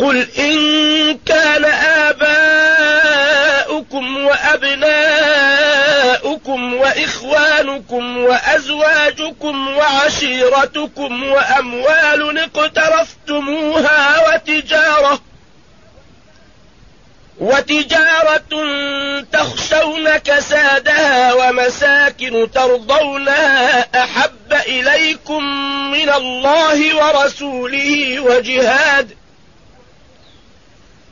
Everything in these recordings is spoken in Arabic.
قل إن كان آباؤكم وأبناؤكم وإخوانكم وأزواجكم وعشيرتكم وأموال اقترفتموها وتجارة وتجارة تخشون كسادها ومساكن ترضونها أحب إليكم من الله ورسوله وجهاد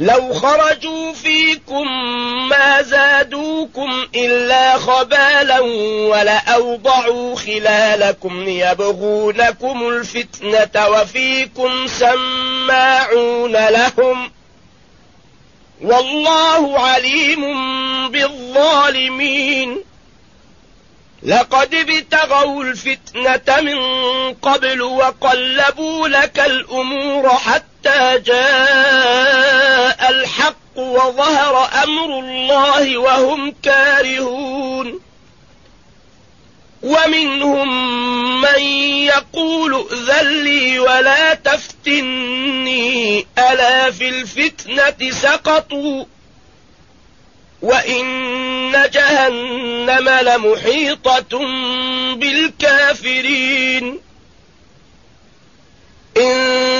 لو خرجوا فيكم ما زادوكم إلا خبالا ولأوضعوا خلالكم يبغونكم الفتنة وفيكم سماعون لهم والله عليم بالظالمين لقد ابتغوا الفتنة من قبل وقلبوا لك الأمور حتى جاء الحق وظهر أمر الله وهم كارهون. ومنهم من يقول ذلي ولا تفتني ألا في الفتنة سقطوا. وإن جهنم لمحيطة بالكافرين. إن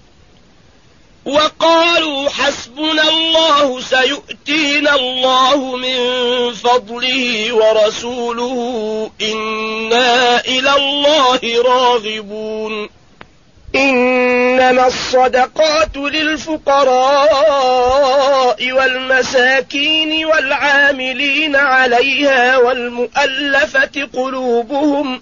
وقالوا حسبنا الله سيؤتينا الله من فضله ورسوله إنا إلى الله راغبون. إنما الصدقات للفقراء والمساكين والعاملين عليها والمؤلفة قلوبهم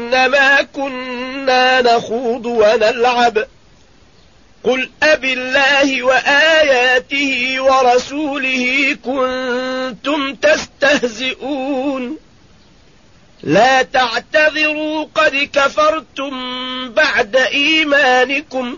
إنما كنا نخوض ونلعب. قل أب الله وآياته ورسوله كنتم تستهزئون. لا تعتذروا قد كفرتم بعد إيمانكم.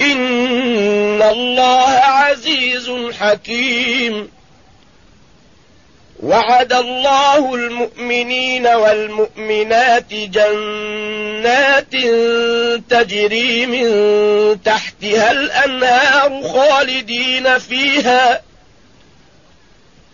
إن الله عزيز حكيم. وعد الله المؤمنين والمؤمنات جنات تجري من تحتها الأنهار خالدين فيها.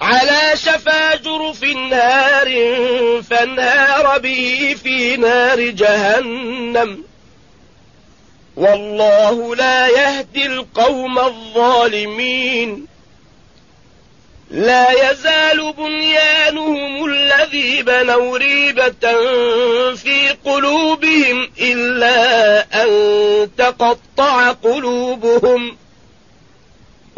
على شفا جرف نار فانهار به في نار جهنم. والله لا يهدي القوم الظالمين. لا يزال بنيانهم الذي بنوا ريبة في قلوبهم إلا أن تقطع قلوبهم.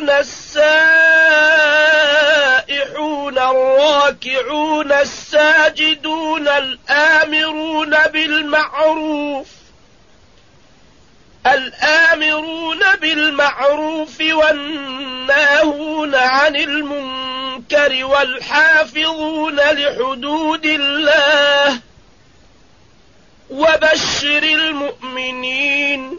السائحون الراكعون الساجدون الآمرون بالمعروف الآمرون بالمعروف والناهون عن المنكر والحافظون لحدود الله وبشر المؤمنين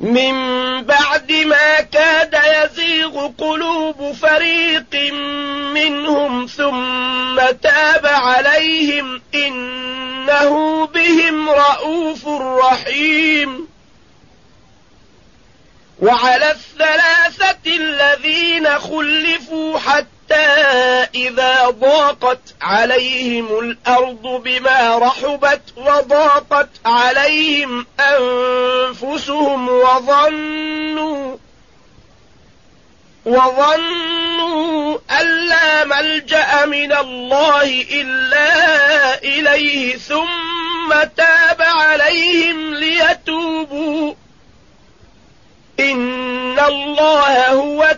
من بعد ما كاد يزيغ قلوب فريق منهم ثم تاب عليهم إنه بهم رءوف رحيم. وعلى الثلاثة الذين خلفوا حتى إذا ضاقت عليهم الأرض بما رحبت وضاقت عليهم أنفسهم وظنوا وظنوا أن لا ملجأ من الله إلا إليه ثم تاب عليهم ليتوبوا. إن الله هو